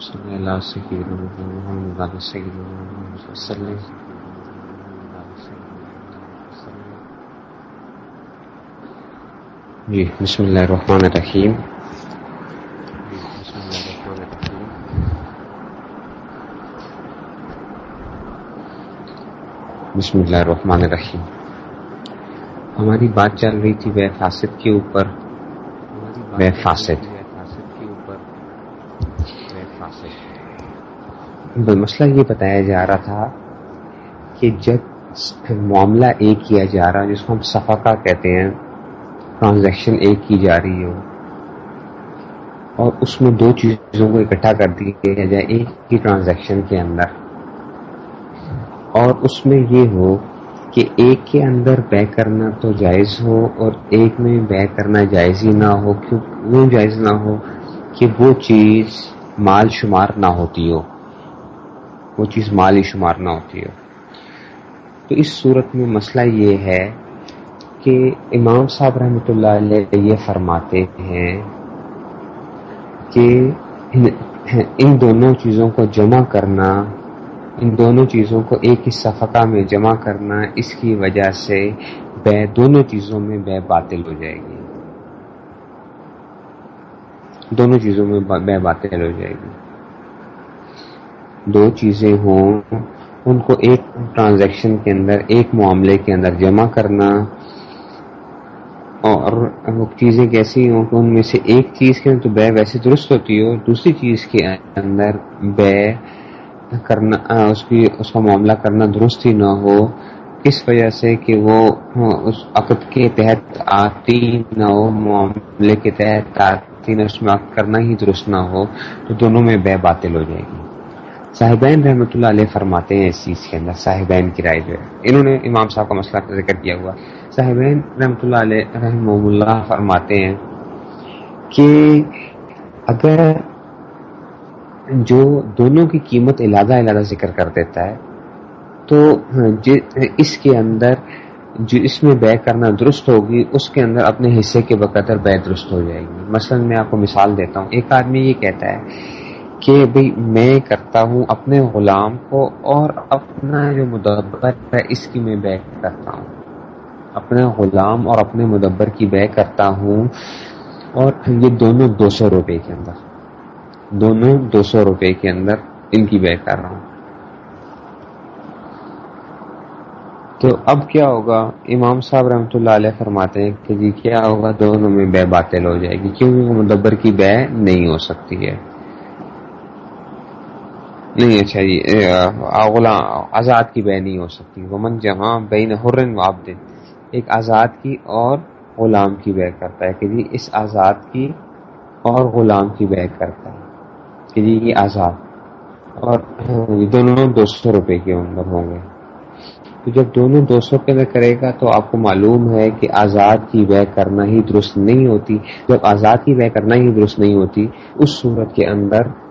صلی اللہ جی بسم اللہ الرحمن الرحیم۔ بسم اللہ الرحمن الرحیم۔ ہماری بات چل رہی تھی بے فاسد کے اوپر بے فاسد۔ مسئلہ یہ بتایا جا رہا تھا کہ جب معاملہ ایک کیا جا رہا جس کو ہم صفقہ کہتے ہیں ٹرانزیکشن ایک کی جا رہی ہو، اور اس میں دو چیزوں کو اکٹھا کر دیا جائے، ایک ہی ٹرانزیکشن کے اندر۔ اور اس میں یہ ہو کہ ایک کے اندر بے کرنا تو جائز ہو، اور ایک میں بے کرنا جائز ہی نہ ہو، کیوں؟ وہ جائز نہ ہو کہ وہ چیز مال شمار نہ ہوتی ہو؟ وہ چیز مال ہی شمار نہ ہوتی ہو۔ تو اس صورت میں مسئلہ یہ ہے کہ امام صاحب رحمۃ اللہ علیہ یہ فرماتے ہیں کہ ان دونوں چیزوں کو جمع کرنا، ان دونوں چیزوں کو ایک ہی صفقہ میں جمع کرنا، اس کی وجہ سے بے دونوں چیزوں میں بے باطل ہو جائے گی۔ دونوں چیزوں میں بے باطل ہو جائے گی۔ دو چیزیں ہوں، ان کو ایک ٹرانزیکشن کے اندر، ایک معاملے کے اندر جمع کرنا، اور وہ چیزیں کیسی ہوں کہ ان میں سے ایک چیز کے اندر تو بے ویسے درست ہوتی ہو، دوسری چیز کے اندر بے کرنا اس کی، اس کا معاملہ کرنا درست ہی نہ ہو اس وجہ سے کہ وہ اس عقد کے تحت آتی نہ ہو، معاملے کے تحت آتی نہ، اس میں عقد کرنا ہی درست نہ ہو، تو دونوں میں بے باطل ہو جائے گی۔ صاحبین رحمۃ اللہ علیہ فرماتے ہیں اس چیز کے اندر، صاحبین کی رائے جو ہے۔ انہوں نے امام صاحب کا مسئلہ ذکر کیا ہوا۔ صاحبین رحمۃ اللہ علیہ رحم اللہ فرماتے ہیں کہ اگر جو دونوں کی قیمت علادہ علادہ ذکر کر دیتا ہے، تو جی، اس کے اندر جو اس میں بے کرنا درست ہوگی، اس کے اندر اپنے حصے کے بقدر بے درست ہو جائے گی۔ مثلا میں آپ کو مثال دیتا ہوں۔ ایک آدمی یہ کہتا ہے کہ بھئی میں کرتا ہوں اپنے غلام کو اور اپنا جو مدبر ہے اس کی میں بے کرتا ہوں۔ اپنے غلام اور اپنے مدبر کی بے کرتا ہوں اور یہ دونوں دو سو روپے کے اندر، دونوں دو سو روپے کے اندر ان کی بے کر رہا ہوں۔ تو اب کیا ہوگا؟ امام صاحب رحمۃ اللہ علیہ فرماتے ہیں کہ جی کیا ہوگا؟ دونوں میں بے باطل ہو جائے گی، کیونکہ مدبر کی بے نہیں ہو سکتی ہے۔ نہیں اچھا جی آزاد کی بے نہیں ہو سکتی۔ ومن جہاں بین حرن وابدن ایک آزاد کی اور غلام کی بے کرتا ہے۔ کہ جی اس آزاد کی اور غلام کی بے کرتا ہے۔ کہ جی یہ آزاد۔ اور دونوں دو سو روپے کے اندر ہوں گے۔ تو جب دونوں دو سو کے اندر کرے گا تو آپ کو معلوم ہے کہ آزاد کی بے کرنا ہی درست نہیں ہوتی۔ جب آزاد کی بے کرنا ہی درست نہیں ہوتی، اس صورت کے اندر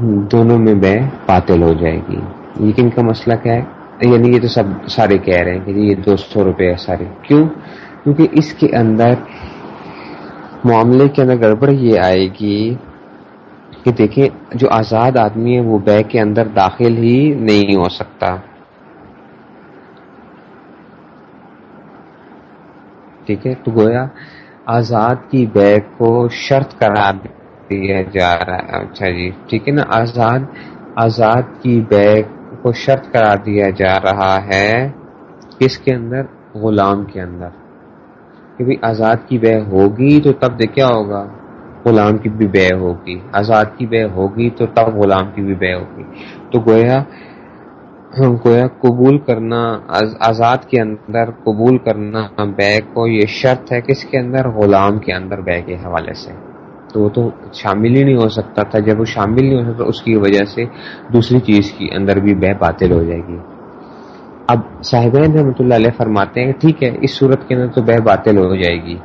دونوں میں بے باطل ہو جائے گی۔ لیکن کا مسئلہ کیا ہے؟ یعنی یہ تو سب سارے کہہ رہے ہیں کہ یہ دو سو روپے ہے سارے۔ کیوں؟ کیونکہ اس کے اندر معاملے کے اندر گڑبڑ یہ آئے گی کہ دیکھیں، جو آزاد آدمی ہے، وہ بے کے اندر داخل ہی نہیں ہو سکتا۔ ٹھیک ہے؟ تو گویا آزاد کی بے کو شرط قرار دیا جا رہا ہے۔ اچھا جی ٹھیک ہے نا؟ آزاد آزاد کی بے کو شرط قرار دیا جا رہا ہے کس کے اندر؟ غلام کے اندر۔ کہ بھی آزاد کی بے ہوگی تو تب دیکھ کیا ہوگا؟ غلام کی بھی بے ہوگی۔ آزاد کی بے ہوگی تو تب غلام کی بھی بے ہوگی۔ تو گویا گویا قبول کرنا، آزاد کے اندر قبول کرنا بے کو یہ شرط ہے کس کے اندر؟ غلام کے اندر بے کے حوالے سے۔ تو وہ تو شامل ہی نہیں ہو سکتا تھا۔ جب وہ شامل نہیں ہو سکتا، اس کی وجہ سے دوسری چیز کی اندر بھی بے باطل ہو جائے گی۔ اب صاحبین رحمۃ اللہ علیہ فرماتے ہیں ٹھیک ہے، اس صورت کے اندر تو بے باطل ہو جائے گی۔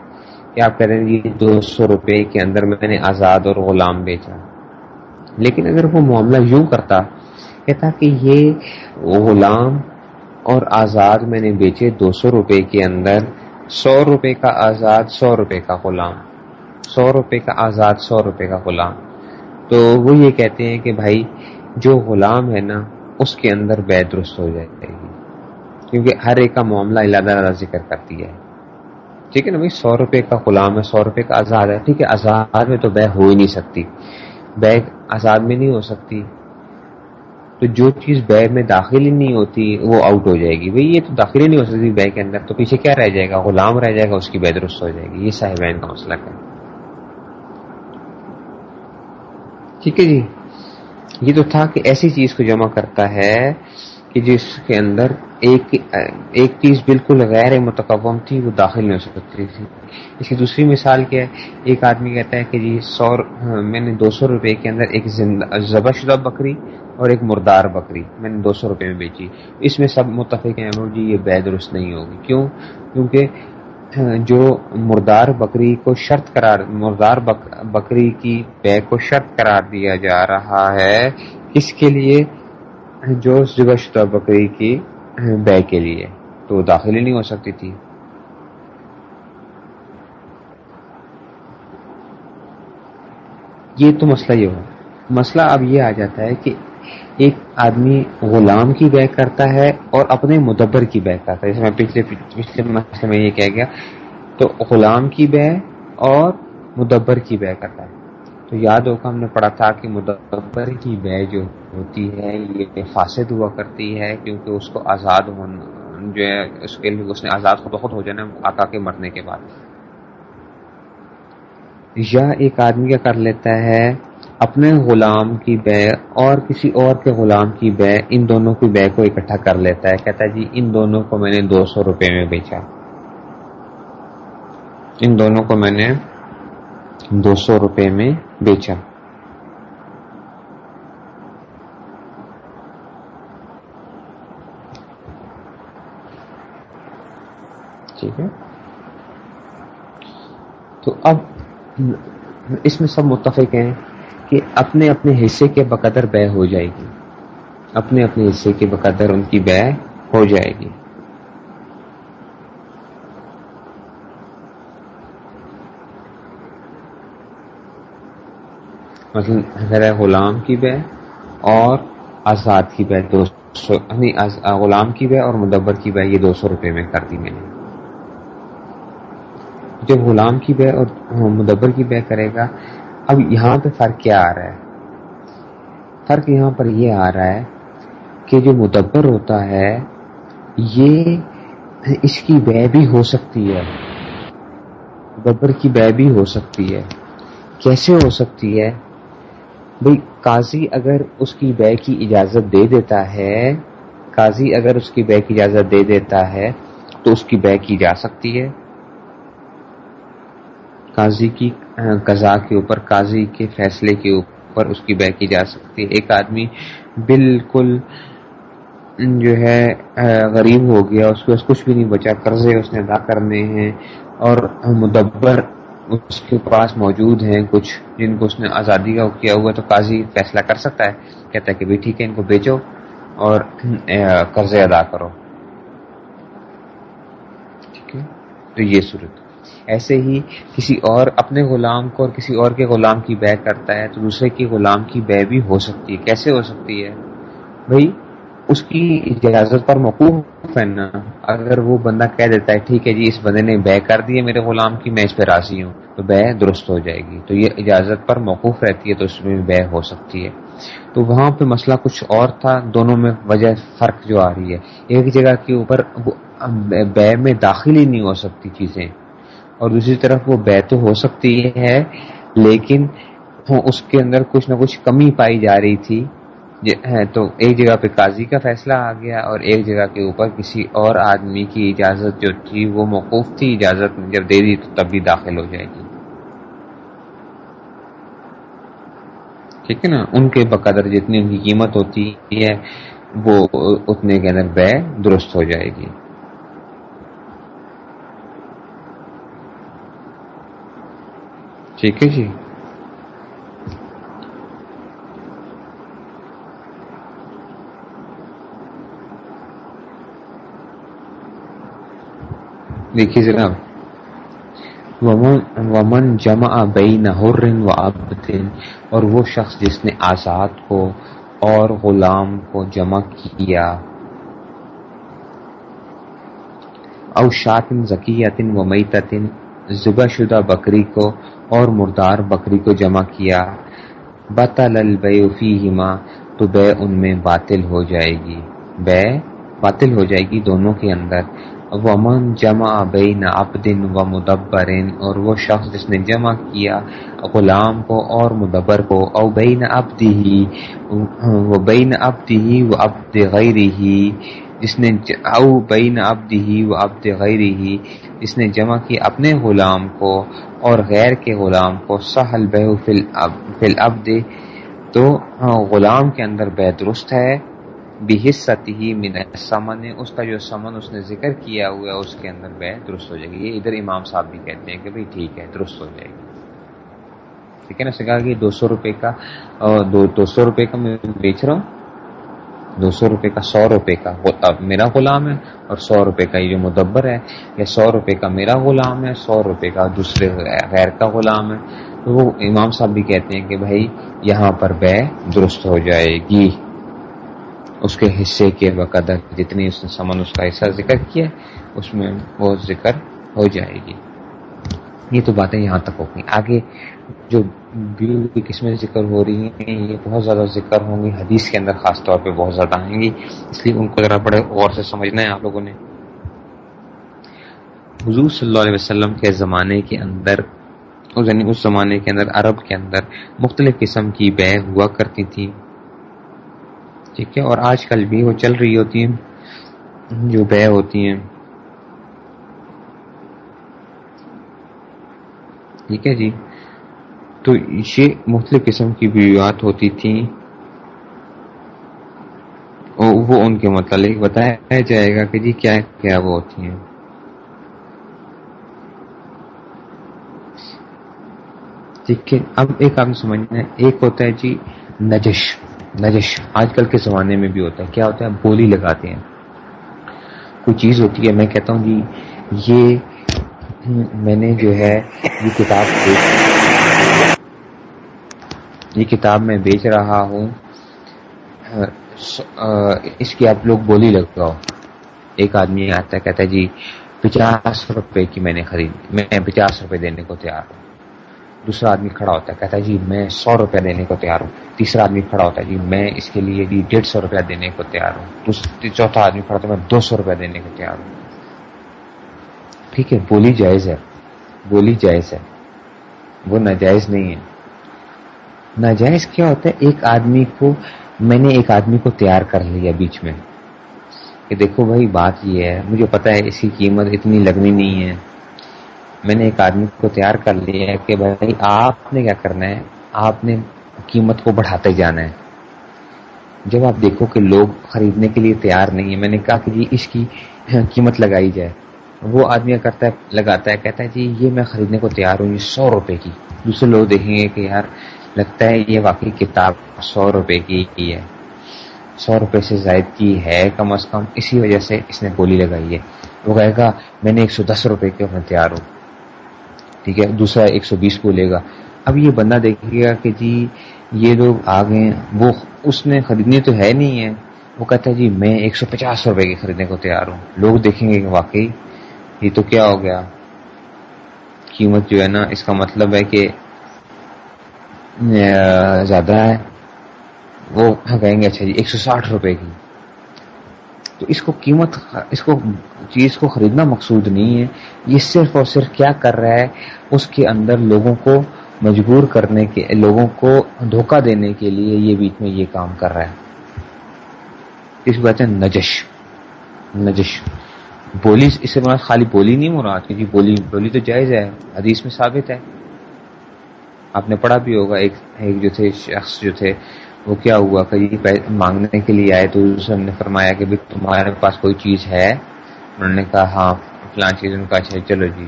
کہ آپ کہہ رہے ہیں، یہ دو سو روپے کے اندر میں نے آزاد اور غلام بیچا۔ لیکن اگر وہ معاملہ یوں کرتا، کہتا کہ یہ غلام اور آزاد میں نے بیچے دو سو روپے کے اندر، سو روپے کا آزاد، سو روپے کا غلام۔ سو روپے کا آزاد، سو روپے کا غلام۔ تو وہ یہ کہتے ہیں کہ بھائی، جو غلام ہے نا، اس کے اندر بے درست ہو جائے گی کیونکہ ہر ایک کا معاملہ اللہ ذکر کرتی ہے۔ ٹھیک ہے نا بھائی؟ سو روپے کا غلام ہے، سو روپے کا آزاد ہے۔ ٹھیک ہے، آزاد میں تو بے ہو ہی نہیں سکتی۔ بے آزاد میں نہیں ہو سکتی۔ تو جو چیز بے میں داخل ہی نہیں ہوتی، وہ آؤٹ ہو جائے گی۔ بھائی، یہ تو داخل ہی نہیں ہو سکتی بے کے اندر۔ تو پیچھے کیا رہ جائے گا؟ غلام رہ جائے گا، اس کی بے درست ہو جائے گی۔ یہ صاحبین کا مسئلہ ہے۔ ٹھیک ہے جی؟ یہ تو تھا کہ ایسی چیز کو جمع کرتا ہے کہ جس کے اندر ایک ایک چیز بالکل غیر متقوم تھی، وہ داخل نہیں ہو سکتی تھی۔ اس کی دوسری مثال کیا ہے؟ ایک آدمی کہتا ہے کہ جی سو میں نے دو سو روپے کے اندر ایک ذبح شدہ بکری اور ایک مردار بکری میں نے دو سو روپے میں بیچی۔ اس میں سب متفق ہیں جی یہ بے درست نہیں ہوگی۔ کیوں؟ کیونکہ جو مردار بکری کو شرط قرار مردار بکری کی بے کو شرط قرار دیا جا رہا ہے کس کے لیے جو شدہ بکری کی بے کے لیے، تو داخل ہی نہیں ہو سکتی تھی۔ یہ تو مسئلہ یہ ہو۔ مسئلہ اب یہ آ جاتا ہے کہ ایک آدمی غلام کی بے کرتا ہے اور اپنے مدبر کی بے کرتا ہے۔ جیسے میں پچھلے پچھلے مسئلے میں یہ کہہ گیا۔ تو غلام کی بے اور مدبر کی بے کرتا ہے۔ تو یاد ہوگا ہم نے پڑھا تھا کہ مدبر کی بے جو ہوتی ہے، یہ فاسد ہوا کرتی ہے کیونکہ اس کو آزاد ہونا جو ہے، اس کے لیے اس نے آزاد خود بخود ہو جانا آقا کے مرنے کے بعد۔ یا ایک آدمی کیا کر لیتا ہے؟ اپنے غلام کی بے اور کسی اور کے غلام کی بے، ان دونوں کی بے کو اکٹھا کر لیتا ہے۔ کہتا ہے جی ان دونوں کو میں نے دو سو روپے میں بیچا۔ ان دونوں کو میں نے دو سو روپے میں بیچا۔ ٹھیک ہے۔ تو اب اس میں سب متفق ہیں۔ کہ اپنے اپنے حصے کے بقدر بے ہو جائے گی۔ اپنے اپنے حصے کے بقدر ان کی بے ہو جائے گی۔ مثلا غلام کی بے اور آزاد کی بے دو سو یعنی غلام کی بے اور مدبر کی بے، یہ دو سو روپے میں کر دی میں نے۔ جب غلام کی بے اور مدبر کی بے کرے گا اب یہاں پہ فرق کیا آ رہا ہے؟ فرق یہاں پر یہ آ رہا ہے کہ جو مدبر ہوتا ہے، یہ اس کی بے بھی ہو سکتی ہے۔ مدبر کی بے بھی ہو سکتی ہے۔ کیسے ہو سکتی ہے؟ بھائی قاضی اگر اس کی بے کی اجازت دے دیتا ہے، قاضی اگر اس کی بے کی اجازت دے دیتا ہے، تو اس کی بے کی جا سکتی ہے۔ قاضی کی ہاں، قضا کے اوپر، قاضی کے فیصلے کے اوپر اس کی بے کی جا سکتی ہے۔ ایک آدمی بالکل جو ہے غریب ہو گیا، اس کو کچھ بھی نہیں بچا، قرضے اس نے ادا کرنے ہیں اور مدبر اس کے پاس موجود ہیں کچھ جن کو اس نے آزادی کا کیا ہوا تو قاضی فیصلہ کر سکتا ہے۔ کہتا ہے کہ بھائی ٹھیک ہے، ان کو بیچو اور قرضے ادا کرو۔ ٹھیک ہے؟ تو یہ صورت۔ ایسے ہی کسی اور اپنے غلام کو اور کسی اور کے غلام کی بے کرتا ہے تو دوسرے کی غلام کی بے بھی ہو سکتی ہے۔ کیسے ہو سکتی ہے؟ بھائی اس کی اجازت پر موقوف ہے نا۔ اگر وہ بندہ کہہ دیتا ہے، ٹھیک ہے جی اس بندے نے بے کر دی ہے میرے غلام کی، میں اس پہ راضی ہوں، تو بے درست ہو جائے گی۔ تو یہ اجازت پر موقوف رہتی ہے تو اس میں بے ہو سکتی ہے۔ تو وہاں پہ مسئلہ کچھ اور تھا، دونوں میں وجہ فرق جو آ رہی ہے۔ ایک جگہ کے اوپر بے میں داخل ہی نہیں ہو سکتی چیزیں۔ اور دوسری طرف وہ بے تو ہو سکتی ہے، لیکن اس کے اندر کچھ نہ کچھ کمی پائی جا رہی تھی۔ جی، ہاں، تو ایک جگہ پہ قاضی کا فیصلہ آ گیا اور ایک جگہ کے اوپر کسی اور آدمی کی اجازت جو تھی، وہ موقوف تھی۔ اجازت جب دے دی تو تب بھی داخل ہو جائے گی۔ ٹھیک ہے نا؟ ان کے بقدر جتنی ان کی قیمت ہوتی ہے، وہ اتنے کے اندر بے درست ہو جائے گی۔ ٹھیک ہے جی۔ دیکھیے جناب۔ ومن جمع بین حر و عبد اور وہ شخص جس نے آزاد کو اور غلام کو جمع کیا۔ او شاطن ذکیتن و میتن ذبح شدہ بکری کو اور مردار بکری کو جمع کیا۔ بطل البیع فیہما، تو بے ان میں باطل ہو جائے گی۔ بے باطل ہو جائے گی دونوں کے اندر۔ ومن جمع بین عبدن و مدبرن اور وہ شخص جس نے جمع کیا غلام کو اور مدبر کو، او بین عبدی و بین عبدی و عبد غیری جس نے او بین عبدی و عبد غیری جس نے جمع کی اپنے غلام کو اور غیر کے غلام کو سہل بہو فی العبد، تو ہاں غلام کے اندر بے درست ہے۔ ہی من سمن اس کا جو سمن اس نے ذکر کیا ہوا ہے، اس کے اندر بے درست ہو جائے گی۔ یہ ادھر امام صاحب بھی کہتے ہیں کہ بھئی ٹھیک ہے، درست ہو جائے گی۔ ٹھیک ہے نا کہا کہ دو سو روپے کا دو سو روپے کا میں بیچ رہا ہوں۔ دو سو روپے کا سو روپے کا میرا غلام ہے، اور سو روپے کا یہ جو مدبر ہے یا سو روپے کا میرا غلام ہے، سو روپے کا دوسرے غیر کا غلام ہے۔ تو وہ امام صاحب بھی کہتے ہیں کہ بھائی یہاں پر بے درست ہو جائے گی۔ اس کے حصے کے بقدر جتنی اس نے سمن اس کا حصہ ذکر کیا اس میں وہ ذکر ہو جائے گی۔ یہ تو باتیں یہاں تک ہو گئی۔ آگے جو بیو کی قسمیں ذکر ہو رہی ہیں، یہ بہت زیادہ ذکر ہوں گی۔ حدیث کے اندر خاص طور پہ بہت زیادہ آئیں گی۔ اس لیے ان کو ذرا بڑے غور سے سمجھنا ہے آپ لوگوں نے۔ حضور صلی اللہ علیہ وسلم کے زمانے کے اندر یعنی اس زمانے کے اندر، عرب کے اندر مختلف قسم کی بے ہوا کرتی تھیں۔ ٹھیک ہے، اور آج کل بھی وہ چل رہی ہوتی ہیں، جو بے ہوتی ہیں۔ ٹھیک ہے جی۔ تو یہ مختلف قسم کی بیویات ہوتی تھیں۔ وہ ان کے متعلق بتایا جائے گا کہ جی کیا کیا وہ ہوتی ہیں۔ ٹھیک ہے، اب ایک آپ سمجھنا ہے۔ ایک ہوتا ہے جی نجش۔ نجش آج کل کے زمانے میں بھی ہوتا ہے۔ کیا ہوتا ہے؟ بولی لگاتے ہیں۔ کوئی چیز ہوتی ہے، میں کہتا ہوں جی یہ میں نے جو ہے، یہ کتاب یہ کتاب میں بیچ رہا ہوں۔ اس کی آپ لوگ بولی لگاؤ۔ ایک آدمی آتا ہے، کہتا ہے جی پچاس روپے کی میں نے خرید، میں پچاس روپے دینے کو تیار ہوں۔ دوسرا آدمی کھڑا ہوتا ہے، کہتا ہے جی میں سو روپیہ دینے کو تیار ہوں۔ تیسرا آدمی کھڑا ہوتا ہے جی میں اس کے لیے جی ڈیڑھ سو روپیہ دینے کو تیار ہوں۔ چوتھا آدمی کھڑا ہوتا ہے، میں دو سو روپیہ دینے کو تیار ہوں۔ ٹھیک ہے، بولی جائز ہے۔ بولی جائز ہے۔ وہ ناجائز نہیں ہے۔ ناجائز کیا ہوتا ہے؟ ایک آدمی کو، میں نے ایک آدمی کو تیار کر لیا بیچ میں کہ دیکھو بھائی، بات یہ ہے، مجھے پتا ہے اس کی قیمت اتنی لگنی نہیں ہے۔ میں نے ایک آدمی کو تیار کر لیا ہے کہ بھائی، آپ نے کیا کرنا ہے؟ آپ نے قیمت کو بڑھاتے جانا ہے۔ جب آپ دیکھو کہ لوگ خریدنے کے لیے تیار نہیں ہے میں نے کہا کہ جی اس کی قیمت لگائی جائے۔ وہ آدمی کرتا ہے؟ لگاتا ہے، کہتا ہے جی یہ میں خریدنے کو تیار ہوں، یہ سو روپے کی۔ دوسرے لوگ دیکھیں گے کہ یار، لگتا ہے یہ واقعی کتاب سو روپے کی ہے۔ سو روپے سے زائد کی ہے، کم از کم اسی وجہ سے اس نے گولی لگائی ہے۔ وہ کہے گا، میں نے ایک سو دس روپے کے میں تیار ہوں۔ ٹھیک ہے، دوسرا ایک سو بیس کو لے گا۔ اب یہ بندہ دیکھے گا کہ جی یہ لوگ آ گئے وہ اس نے خریدنی تو ہے نہیں ہے وہ کہتا ہے جی میں ایک سو پچاس روپے کی خریدنے کو تیار ہوں۔ لوگ دیکھیں گے کہ واقعی یہ تو کیا ہو گیا۔ قیمت جو ہے نا، اس کا مطلب ہے کہ زیادہ ہے۔ وہ کہیں گے؟ اچھا جی ایک سو ساٹھ روپے کی۔ تو اس کو قیمت اس کو چیز کو خریدنا مقصود نہیں ہے۔ یہ صرف اور صرف کیا کر رہا ہے؟ اس کے اندر لوگوں کو مجبور کرنے کے لوگوں کو دھوکہ دینے کے لیے یہ بیچ میں یہ کام کر رہا ہے۔ اس بات ہے نجش نجش۔ بولی اس سے مراد خالی بولی نہیں مراد، کیونکہ بولی بولی تو جائز ہے، حدیث میں ثابت ہے۔ آپ نے پڑھا بھی ہوگا، ایک ایک جو تھے، شخص جو تھے وہ کیا ہوا کہ مانگنے کے لیے آئے تو نے فرمایا کہ تمہارے پاس کوئی چیز ہے؟ انہوں نے کہا ہاں فلاں چیز ان کا اچھا چلو جی۔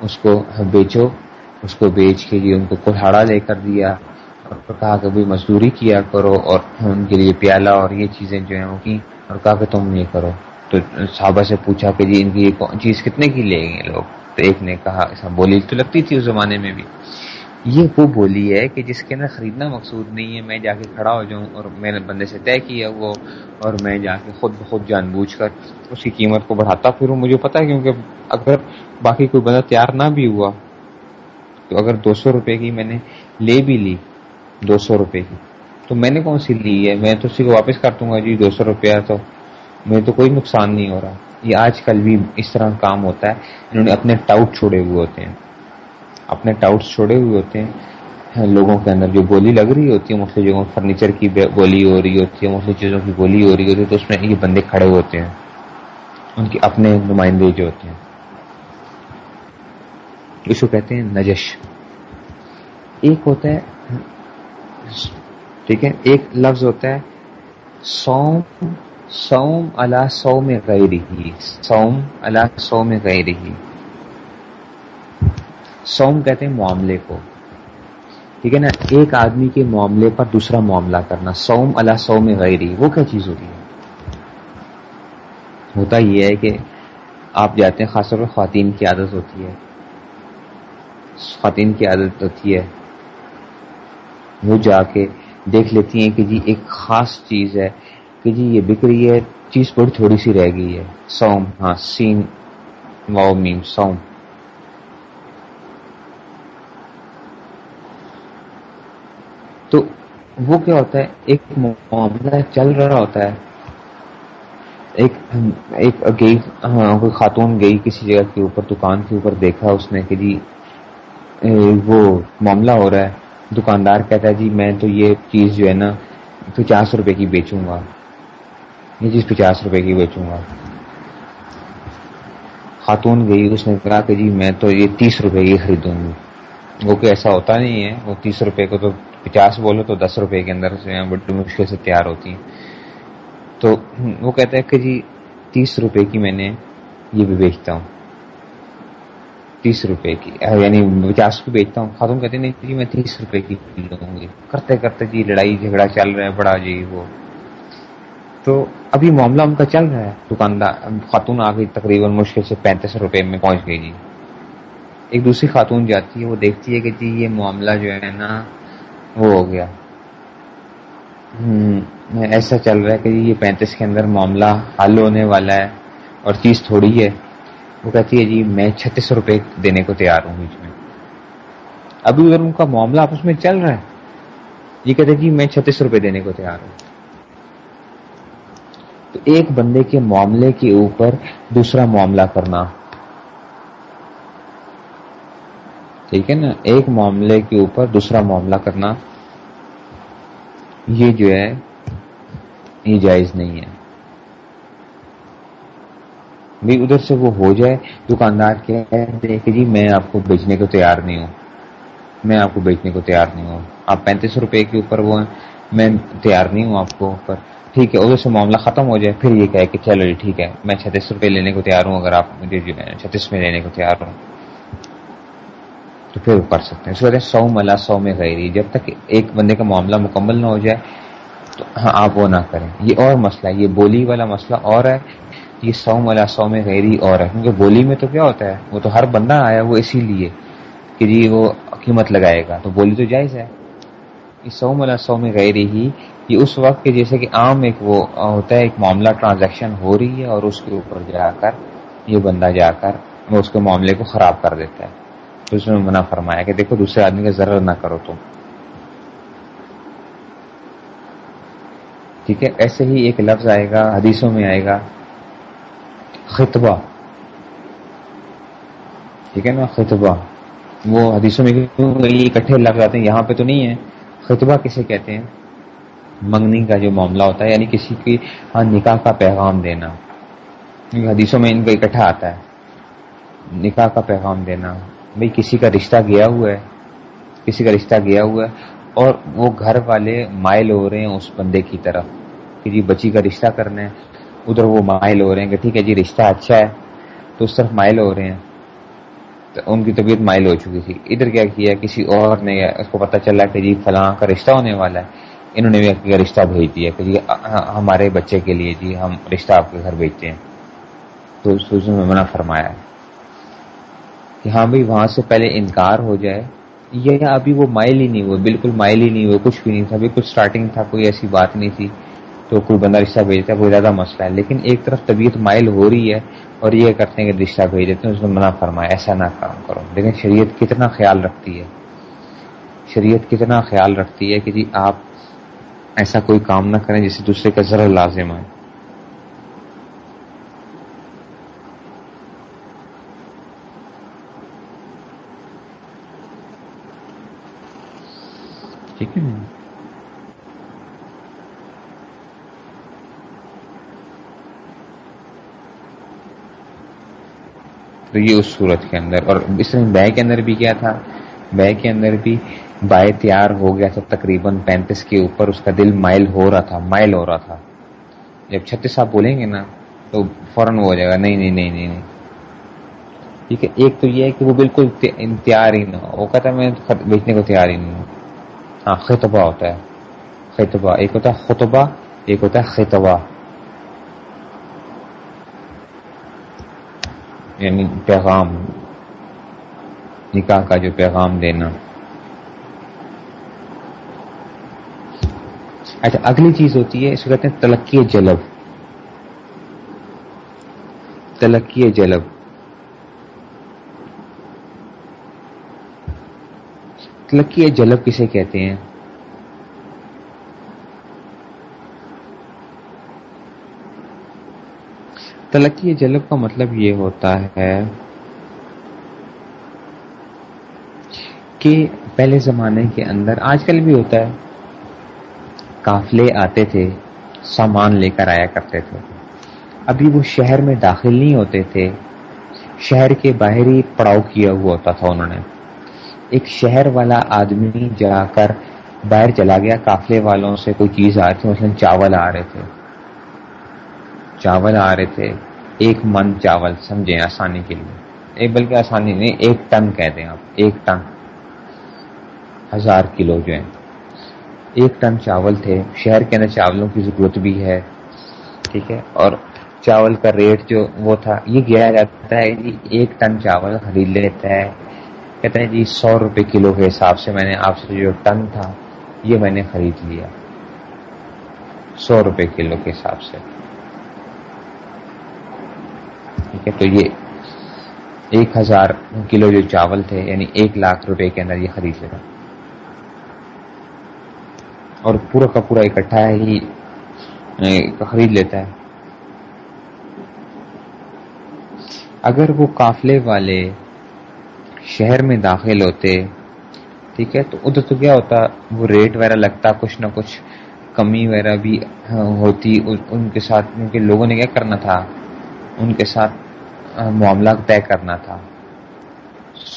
اس کو بیچو، اس کو بیچ کے جی ان کو کلاڑا لے کر دیا اور کہا کہ مزدوری کیا کرو اور ان کے لیے پیالہ اور یہ چیزیں جو ہیں وہ کی اور کہا کہ تم یہ کرو۔ تو صحابہ سے پوچھا کہ جی ان کی یہ چیز کتنے کی لیں گے لوگ؟ تو ایک نے کہا ایسا بولی تو لگتی تھی اس زمانے میں بھی۔ یہ وہ بولی ہے کہ جس کے اندر خریدنا مقصود نہیں ہے، میں جا کے کھڑا ہو جاؤں اور میں نے بندے سے طے کیا وہ اور میں جا کے خود بخود جان بوجھ کر اس کی قیمت کو بڑھاتا پھروں، مجھے پتا ہے کیونکہ اگر باقی کوئی بندہ تیار نہ بھی ہوا تو اگر دو سو روپے کی میں نے لے بھی لی، دو سو روپے کی، تو میں نے کون سی لی ہے؟ میں تو اسی کو واپس کر دوں گا جی دو سو روپیہ تو مجھے تو کوئی نقصان نہیں ہو رہا۔ یہ آج کل بھی اس طرح کام ہوتا ہے، انہوں نے اپنے ٹاؤٹ چھوڑے ہوئے ہوتے ہیں۔ اپنے ٹاؤٹس چھوڑے ہوئے ہوتے ہیں، لوگوں کے اندر جو بولی لگ رہی ہوتی ہے مختلف جگہوں فرنیچر کی بولی ہو رہی ہوتی ہے مختلف چیزوں کی بولی ہو رہی ہوتی ہے، تو اس میں یہ بندے کھڑے ہوتے ہیں۔ ان کے اپنے نمائندے جو ہوتے ہیں۔ اس کو کہتے ہیں نجش۔ ایک ہوتا ہے، ٹھیک ہے، ایک لفظ ہوتا ہے سوم سوم اللہ سو میں گئی رہی سوم اللہ سو میں گئی رہی سوم کہتے ہیں معاملے کو۔ ٹھیک ہے نا؟ ایک آدمی کے معاملے پر دوسرا معاملہ کرنا، سوم اللہ سو میں وہ کیا چیز ہوتی ہے؟ ہوتا یہ ہے کہ آپ جاتے ہیں، خاص طور پر خواتین کی عادت ہوتی ہے۔ خواتین کی عادت ہوتی ہے۔ وہ جا کے دیکھ لیتی ہیں کہ جی ایک خاص چیز ہے کہ جی یہ بک رہی ہے، چیز بڑی تھوڑی سی رہ گئی ہے۔ سوم ہاں سین، واؤ، میم، سوم۔ تو وہ کیا ہوتا ہے؟ ایک معاملہ چل رہا ہوتا ہے۔ ایک ایک گئی ہاں، کوئی خاتون گئی کسی جگہ کے اوپر، دکان کے اوپر، دیکھا اس نے کہ جی وہ معاملہ ہو رہا ہے۔ دکاندار کہتا ہے جی میں تو یہ چیز جو ہے نا، پچاس روپے کی بیچوں گا۔ یہ چیز پچاس روپے کی بیچوں گا۔ خاتون گئی، اس نے کہا کہ جی میں تو یہ تیس روپے کی خریدوں گی۔ وہ کہ ایسا ہوتا نہیں ہے۔ وہ تیس روپے کو تو پچاس بولو تو دس روپے کے اندر سے بڑی مشکل سے تیار ہوتی ہیں۔ تو وہ کہتا ہے کہ جی تیس روپے کی میں نے یہ بھی بیچتا ہوں۔ تیس روپے کی یعنی پچاس کی بیچتا ہوں۔ خاتون کہتے نہیں جی میں تیس روپے کی لوں گی۔ کرتے کرتے جی لڑائی جھگڑا چل رہا ہے، بڑا جی وہ۔ تو ابھی معاملہ ان کا چل رہا ہے۔ دکاندار، خاتون آ گئی تقریباً مشکل سے پینتیس روپے میں پہنچ گئی جی۔ ایک دوسری خاتون جاتی ہے، وہ دیکھتی ہے کہ جی یہ معاملہ جو ہے نا وہ ہو گیا۔ ایسا چل رہا ہے کہ یہ پینتیس کے اندر معاملہ حل ہونے والا ہے اور چیز تھوڑی ہے۔ وہ کہتی ہے جی میں چھتیس روپے دینے کو تیار ہوں بیچ میں۔ ابھی اگر ان کا معاملہ آپس میں چل رہا ہے، یہ کہتے جی میں چھتیس روپے دینے کو تیار ہوں۔ تو ایک بندے کے معاملے کے اوپر دوسرا معاملہ کرنا۔ ٹھیک ہے نا؟ ایک معاملے کے اوپر دوسرا معاملہ کرنا یہ جو ہے، یہ جائز نہیں ہے۔ بھی ادھر سے وہ ہو جائے، دکاندار کہتے کہ جی میں آپ کو بیچنے کو تیار نہیں ہوں۔ میں آپ کو بیچنے کو تیار نہیں ہوں۔ آپ پینتیس روپے کے اوپر وہ میں تیار نہیں ہوں آپ کو اوپر۔ ٹھیک ہے، ادھر سے معاملہ ختم ہو جائے، پھر یہ کہے کہ چلو جی ٹھیک ہے، میں چھتیس روپے لینے کو تیار ہوں، اگر آپ مجھے چھتیس میں لینے کو تیار ہوں۔ تو پھر وہ کر سکتے ہیں۔ اس وجہ سو ملا، سو میں غیر جب تک ایک بندے کا معاملہ مکمل نہ ہو جائے تو ہاں آپ وہ نہ کریں۔ یہ اور مسئلہ ہے۔ یہ بولی والا مسئلہ اور ہے۔ یہ سو ملا، سو میں غیری اور ہے۔ کیونکہ بولی میں تو کیا ہوتا ہے؟ وہ تو ہر بندہ آیا، وہ اسی لیے کہ جی وہ قیمت لگائے گا۔ تو بولی تو جائز ہے۔ یہ سو ملا، سو میں غیری ہی۔ یہ اس وقت کے جیسے کہ عام ایک وہ ہوتا ہے، ایک معاملہ ٹرانزیکشن ہو رہی ہے اور اس کے اوپر جا کر یہ بندہ جا کر اس کے معاملے کو خراب کر دیتا ہے۔ تو اس میں منع فرمایا کہ دیکھو دوسرے آدمی کا ضرر نہ کرو تم۔ ٹھیک ہے؟ ایسے ہی ایک لفظ آئے گا، حدیثوں میں آئے گا، خطبہ۔ ٹھیک ہے نا؟ خطبہ۔ وہ حدیثوں میں اکٹھے لفظ آتے ہیں؟ یہاں پہ تو نہیں ہے۔ خطبہ کسے کہتے ہیں؟ منگنی کا جو معاملہ ہوتا ہے یعنی کسی کی ہاں نکاح کا پیغام دینا۔ حدیثوں میں ان کا اکٹھا آتا ہے۔ نکاح کا پیغام دینا۔ بھئی کسی کا رشتہ گیا ہوا ہے، کسی کا رشتہ گیا ہوا ہے اور وہ گھر والے مائل ہو رہے ہیں اس بندے کی طرف کہ جی بچی کا رشتہ کرنا ہے۔ ادھر وہ مائل ہو رہے ہیں کہ ٹھیک ہے جی رشتہ اچھا ہے، تو اس طرف مائل ہو رہے ہیں۔ تو ان کی طبیعت مائل ہو چکی تھی۔ ادھر کیا کیا، کسی اور نے اس کو پتا چلا کہ جی فلاں کا رشتہ ہونے والا ہے۔ انہوں نے بھی رشتہ بھیج دیا کہ جی ہمارے بچے کے لیے جی ہم رشتہ آپ کے گھر بھیجتے ہیں۔ تو اس میں منع فرمایا۔ ہے کہ ہاں بھائی وہاں سے پہلے انکار ہو جائے، یا ابھی وہ مائل ہی نہیں ہوئے، بالکل مائل ہی نہیں ہوئے، کچھ بھی نہیں تھا، ابھی کچھ سٹارٹنگ تھا، کوئی ایسی بات نہیں تھی، تو کوئی بندہ رشتہ بھیجتا ہے، کوئی زیادہ مسئلہ ہے، لیکن ایک طرف طبیعت مائل ہو رہی ہے اور یہ کرتے ہیں کہ رشتہ بھیج دیتے ہیں، اس نے منع فرمایا، ایسا نہ کام کرو۔ لیکن شریعت کتنا خیال رکھتی ہے، شریعت کتنا خیال رکھتی ہے کہ جی آپ ایسا کوئی کام نہ کریں جسے دوسرے کا ذرا لازم ہے ٹھیک ہے؟ تو یہ اس صورت کے اندر، اور اس طرح بے کے اندر بھی کیا تھا؟ بے کے اندر بھی بائے تیار ہو گیا تھا، تقریباً پینتیس کے اوپر اس کا دل مائل ہو رہا تھا، مائل ہو رہا تھا۔ جب چھتیس آپ بولیں گے نا، تو فوراً وہ ہو جائے گا، نہیں نہیں نہیں نہیں ٹھیک ہے، ایک تو یہ ہے کہ وہ بالکل تیار ہی نہ ہو۔ وہ کہتا ہے میں بیچنے کو تیار ہی نہیں ہوں۔ ہاں خطبہ ہوتا ہے خطبہ ایک ہوتا ہے خطبہ ایک ہوتا ہے خطبہ یعنی پیغام نکاح کا جو پیغام دینا اچھا اگلی چیز ہوتی ہے اس کو کہتے ہیں تلقی جلب تلقی جلب تلقی جلب کسے کہتے ہیں؟ تلقی جلب کا مطلب یہ ہوتا ہے کہ پہلے زمانے کے اندر، آج کل بھی ہوتا ہے کافلے آتے تھے، سامان لے کر آیا کرتے تھے۔ ابھی وہ شہر میں داخل نہیں ہوتے تھے، شہر کے باہر ہی پڑاؤ کیا ہوا ہوتا تھا انہوں نے۔ ایک شہر والا آدمی جا کر باہر چلا گیا کافلے والوں سے کوئی چیز آ رہی تھی، مثلاً چاول آ رہے تھے۔ چاول آ رہے تھے، ایک من چاول سمجھیں آسانی کے لیے۔ ایک بلکہ آسانی نہیں، ایک ٹن کہتے ہیں آپ، ایک ٹن۔ ہزار کلو جو ہے ایک ٹن چاول تھے۔ شہر کے اندر چاولوں کی ضرورت بھی ہے، ٹھیک ہے۔ اور چاول کا ریٹ جو وہ تھا، یہ گیا جاتا ہے ایک ٹن چاول خرید لیتا ہے۔ کہتے ہیں جی سو روپے کلو کے حساب سے میں نے آپ سے جو ٹن تھا یہ میں نے خرید لیا۔ سو روپے کلو کے حساب سے۔ ٹھیک ہے، تو یہ ایک ہزار کلو جو چاول تھے یعنی ایک لاکھ روپے کے اندر یہ خرید لیتا۔ اور پورا کا پورا اکٹھا ہی یعنی خرید لیتا۔ ہے اگر وہ قافلے والے شہر میں داخل ہوتے، ٹھیک ہے؟ تو ادھر تو کیا ہوتا، وہ ریٹ وغیرہ لگتا، کچھ نہ کچھ کمی وغیرہ بھی ہوتی، ان کے ساتھ، ان کے لوگوں نے کیا کرنا تھا؟ ان کے ساتھ معاملہ طے کرنا تھا۔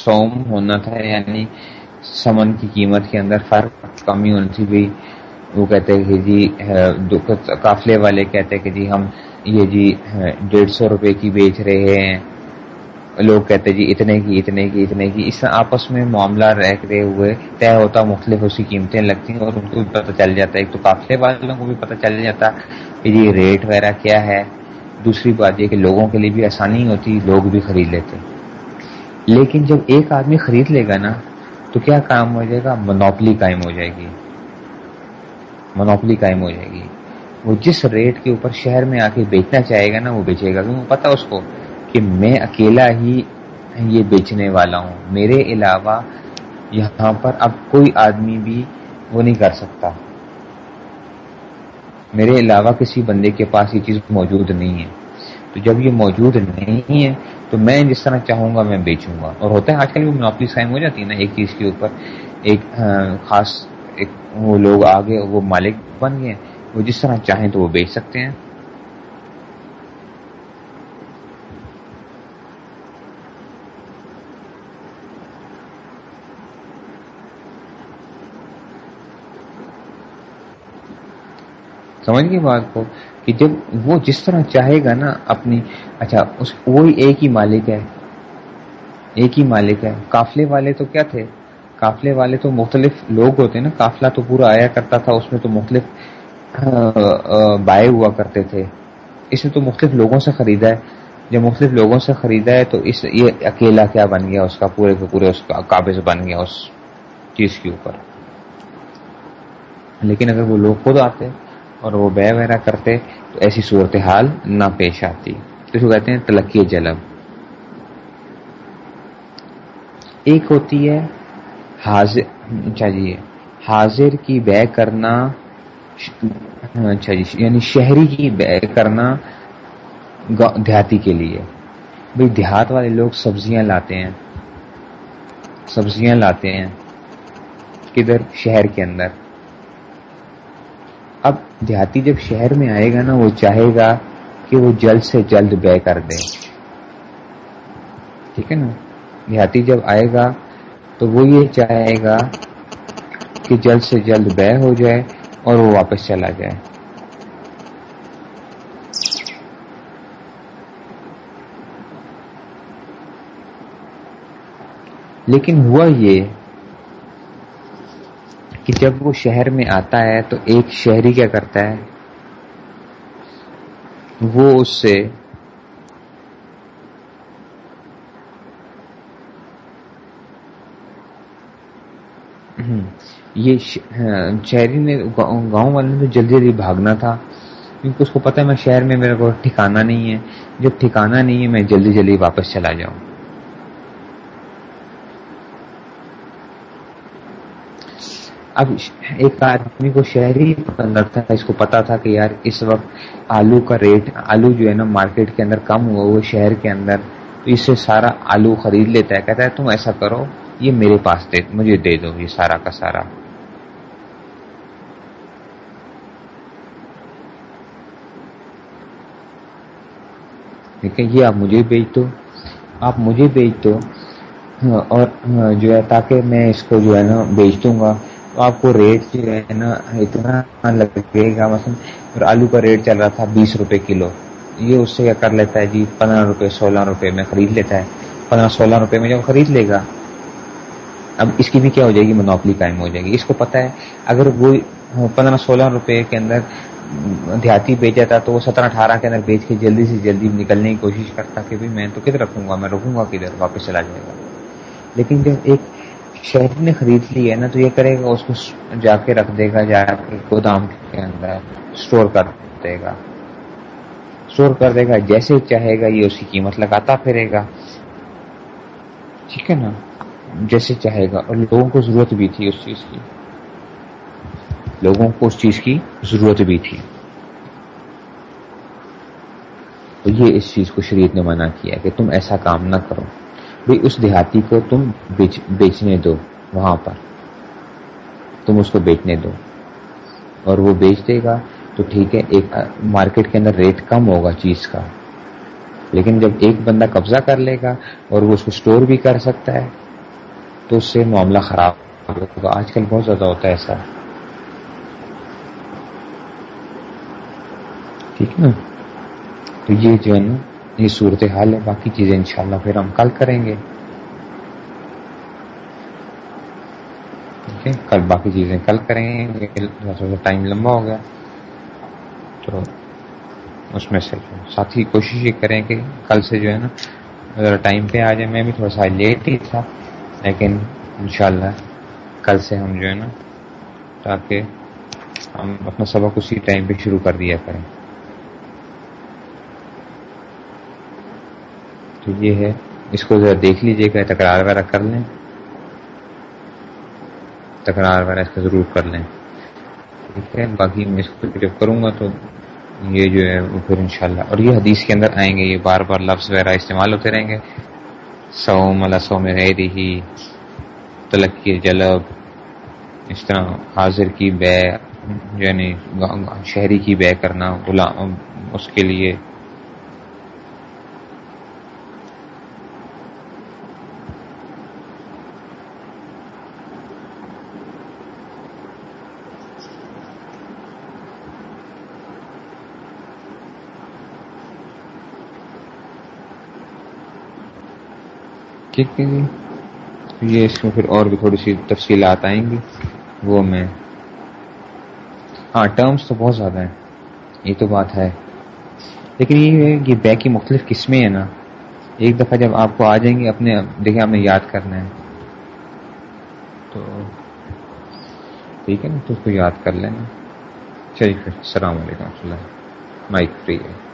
سوم ہونا تھا یعنی سمن کی قیمت کے اندر فرق کمی ہونی تھی بھی۔ وہ کہتے کہ جی قافلے والے کہتے کہ جی ہم یہ جی ڈیڑھ سو روپے کی بیچ رہے ہیں۔ لوگ کہتے جی اتنے کی اتنے کی اتنے کی۔ اس آپس میں معاملہ رہتے ہوئے، طے ہوتا، مختلف اسی قیمتیں لگتی ہیں اور ان کو بھی پتہ چل جاتا ہے۔ ایک تو قافلے والوں کو بھی پتہ چل جاتا کہ جی ریٹ وغیرہ کیا ہے۔ دوسری بات یہ کہ لوگوں کے لیے بھی آسانی ہوتی، لوگ بھی خرید لیتے لیکن جب ایک آدمی خرید لے گا نا، تو کیا کام ہو جائے گا؟ منوپلی قائم ہو جائے گی۔ منوپلی قائم ہو جائے گی۔ وہ جس ریٹ کے اوپر شہر میں آ کے بیچنا چاہے گا نا، وہ بیچے گا۔ کیونکہ پتا اس کو۔ کہ میں اکیلا ہی یہ بیچنے والا ہوں۔ میرے علاوہ یہاں پر اب کوئی آدمی بھی وہ نہیں کر سکتا۔ میرے علاوہ کسی بندے کے پاس یہ چیز موجود نہیں ہے۔ تو جب یہ موجود نہیں ہے تو میں جس طرح چاہوں گا میں بیچوں گا۔ اور ہوتا ہے آج کل بھی منافلی سائن ہو جاتی ہے نا ایک چیز کے اوپر۔ ایک خاص ایک وہ لوگ آگے وہ مالک بن گئے وہ جس طرح چاہیں تو وہ بیچ سکتے ہیں۔ سمجھ گئی بات کو کہ جب وہ جس طرح چاہے گا نا اپنی اچھا اس، وہی ایک ہی مالک ہے، ایک ہی مالک ہے۔ کافلے والے تو کیا تھے؟ کافلے والے تو مختلف لوگ ہوتے نا۔ کافلا تو پورا آیا کرتا تھا، اس میں تو مختلف بائے ہوا کرتے تھے۔ اس نے تو مختلف لوگوں سے خریدا ہے۔ جب مختلف لوگوں سے خریدا ہے تو اس، یہ اکیلا کیا بن گیا؟ اس کا پورے کے پورے اس کا قابض بن گیا اس چیز کے اوپر۔ لیکن اگر وہ لوگ خود آتے اور وہ بے وغیرہ کرتے تو ایسی صورتحال نہ پیش آتی۔ تو اس کو کہتے ہیں تلقی جلب۔ ایک ہوتی ہے حاضر اچھا جی حاضر کی بے کرنا اچھا جی یعنی شہری کی بے کرنا دیہاتی کے لیے۔ بھائی دیہات والے لوگ سبزیاں لاتے ہیں۔ سبزیاں لاتے ہیں۔ کدھر؟ شہر کے اندر۔ اب دیہاتی جب شہر میں آئے گا نا، وہ چاہے گا کہ وہ جلد سے جلد بے کر دے۔ ٹھیک ہے نا؟ دیہاتی جب آئے گا تو وہ یہ چاہے گا کہ جلد سے جلد بے ہو جائے اور وہ واپس چلا جائے۔ لیکن ہوا یہ کہ جب وہ شہر میں آتا ہے تو ایک شہری کیا کرتا ہے؟ وہ اس سے یہ ہاں، شہری نے گاؤں والے نے جلدی جلدی بھاگنا تھا۔ کیونکہ اس کو پتا ہے میں شہر میں میرے کو ٹھکانا نہیں ہے۔ جب ٹھکانا نہیں ہے میں جلدی جلدی واپس چلا جاؤں۔ اب ایک آدمی کو شہری اندر تھا، اس کو پتا تھا کہ یار اس وقت آلو کا ریٹ، آلو جو ہے نا مارکیٹ کے اندر کم ہوا، وہ شہر کے اندر، تو اس سے سارا آلو خرید لیتا ہے، کہتا ہے تم ایسا کرو، یہ میرے پاس دے، مجھے دے دو یہ سارا کا سارا۔ ٹھیک ہے، یہ آپ مجھے بیچ دو، آپ مجھے بیچ دو، اور جو ہے تاکہ میں اس کو جو ہے نا بیچ دوں گا۔ آپ کو ریٹ جو ہے نا، اتنا لگے گا، مثلا آلو کا ریٹ چل رہا تھا بیس روپے کلو، یہ اس سے کیا کر لیتا ہے جی؟ پندرہ روپے، سولہ روپے میں خرید لیتا ہے۔ پندرہ، سولہ روپے میں جب خرید لے گا، اب اس کی بھی کیا ہو جائے گی؟ منوپلی قائم ہو جائے گی۔ اس کو پتا ہے، اگر وہ پندرہ، سولہ روپے کے اندر دیہاتی بیچ جاتا تو وہ سترہ، اٹھارہ کے اندر بیچ کے جلدی سے جلدی نکلنے کی کوشش کرتا کہ میں تو کدھر رکھوں گا؟ میں رکھوں گا کدھر؟ واپس چلا جائے گا۔ لیکن جب ایک شہر نے خرید لی ہے نا، تو یہ کرے گا، اس کو جا کے رکھ دے گا، جا کے گودام کے اندر اسٹور کر دے گا۔ اسٹور کر دے گا، جیسے چاہے گا، یہ اسی قیمت لگاتا پھرے گا۔ ٹھیک ہے نا؟ جیسے چاہے گا۔ اور لوگوں کو ضرورت بھی تھی اس چیز کی۔ لوگوں کو اس چیز کی ضرورت بھی تھی۔ تو یہ اس چیز کو شریعت نے منع کیا کہ تم ایسا کام نہ کرو۔ بھائی اس دیہاتی کو تم بیچنے دو وہاں پر۔ تم اس کو بیچنے دو۔ اور وہ بیچ دے گا تو ٹھیک ہے، ایک مارکیٹ کے اندر ریٹ کم ہوگا چیز کا۔ لیکن جب ایک بندہ قبضہ کر لے گا اور وہ اس کو اسٹور بھی کر سکتا ہے، تو اس سے معاملہ خراب ہوگا۔ آج کل بہت زیادہ ہوتا ہے ایسا۔ ٹھیک نا؟ تو یہ جو ہے نا یہ صورت حال ہے باقی چیزیں انشاءاللہ پھر ہم کل کریں گے۔ ٹھیک ہے؟ کل باقی چیزیں کل کریں گے۔ ٹائم لمبا ہو گیا۔ تو اس میں سے ساتھ ہی کوشش یہ کریں کہ کل سے جو ہے نا، اگر ٹائم پہ آ جائے، میں بھی تھوڑا سا لیٹ ہی تھا، لیکن انشاءاللہ کل سے ہم جو ہے نا، تاکہ ہم اپنا سبق اسی ٹائم پہ شروع کر دیا کریں۔ تو یہ ہے۔ اس کو ذرا دیکھ لیجیے کہ تکرار وغیرہ کر لیں۔ تکرار وغیرہ اس کا ضرور کر لیں۔ ٹھیک ہے، باقی میں اس کو جب کروں گا تو یہ جو ہے وہ پھر انشاءاللہ۔ اور یہ حدیث کے اندر آئیں گے، یہ بار بار لفظ وغیرہ استعمال ہوتے رہیں گے۔ سوم اللہ سو میں ہی تلقی جلب، اس طرح حاضر کی بے یعنی شہری کی بے کرنا، غلام اس کے لیے ٹھیک ہے جی۔ یہ اس میں پھر اور بھی تھوڑی سی تفصیلات آئیں گی۔ وہ میں ہاں ٹرمز تو بہت زیادہ ہیں۔ یہ تو بات ہے۔ لیکن یہ ہے کہ کی مختلف قسمیں ہیں نا۔ ایک دفعہ جب آپ کو آ جائیں گے، اپنے دیکھیں، آپ نے یاد کرنا ہے۔ تو ٹھیک ہے نا؟ تو اس کو یاد کر لینا۔ چلیے پھر، السلام علیکم و رحمۃ اللہ۔ مائک فری ہے۔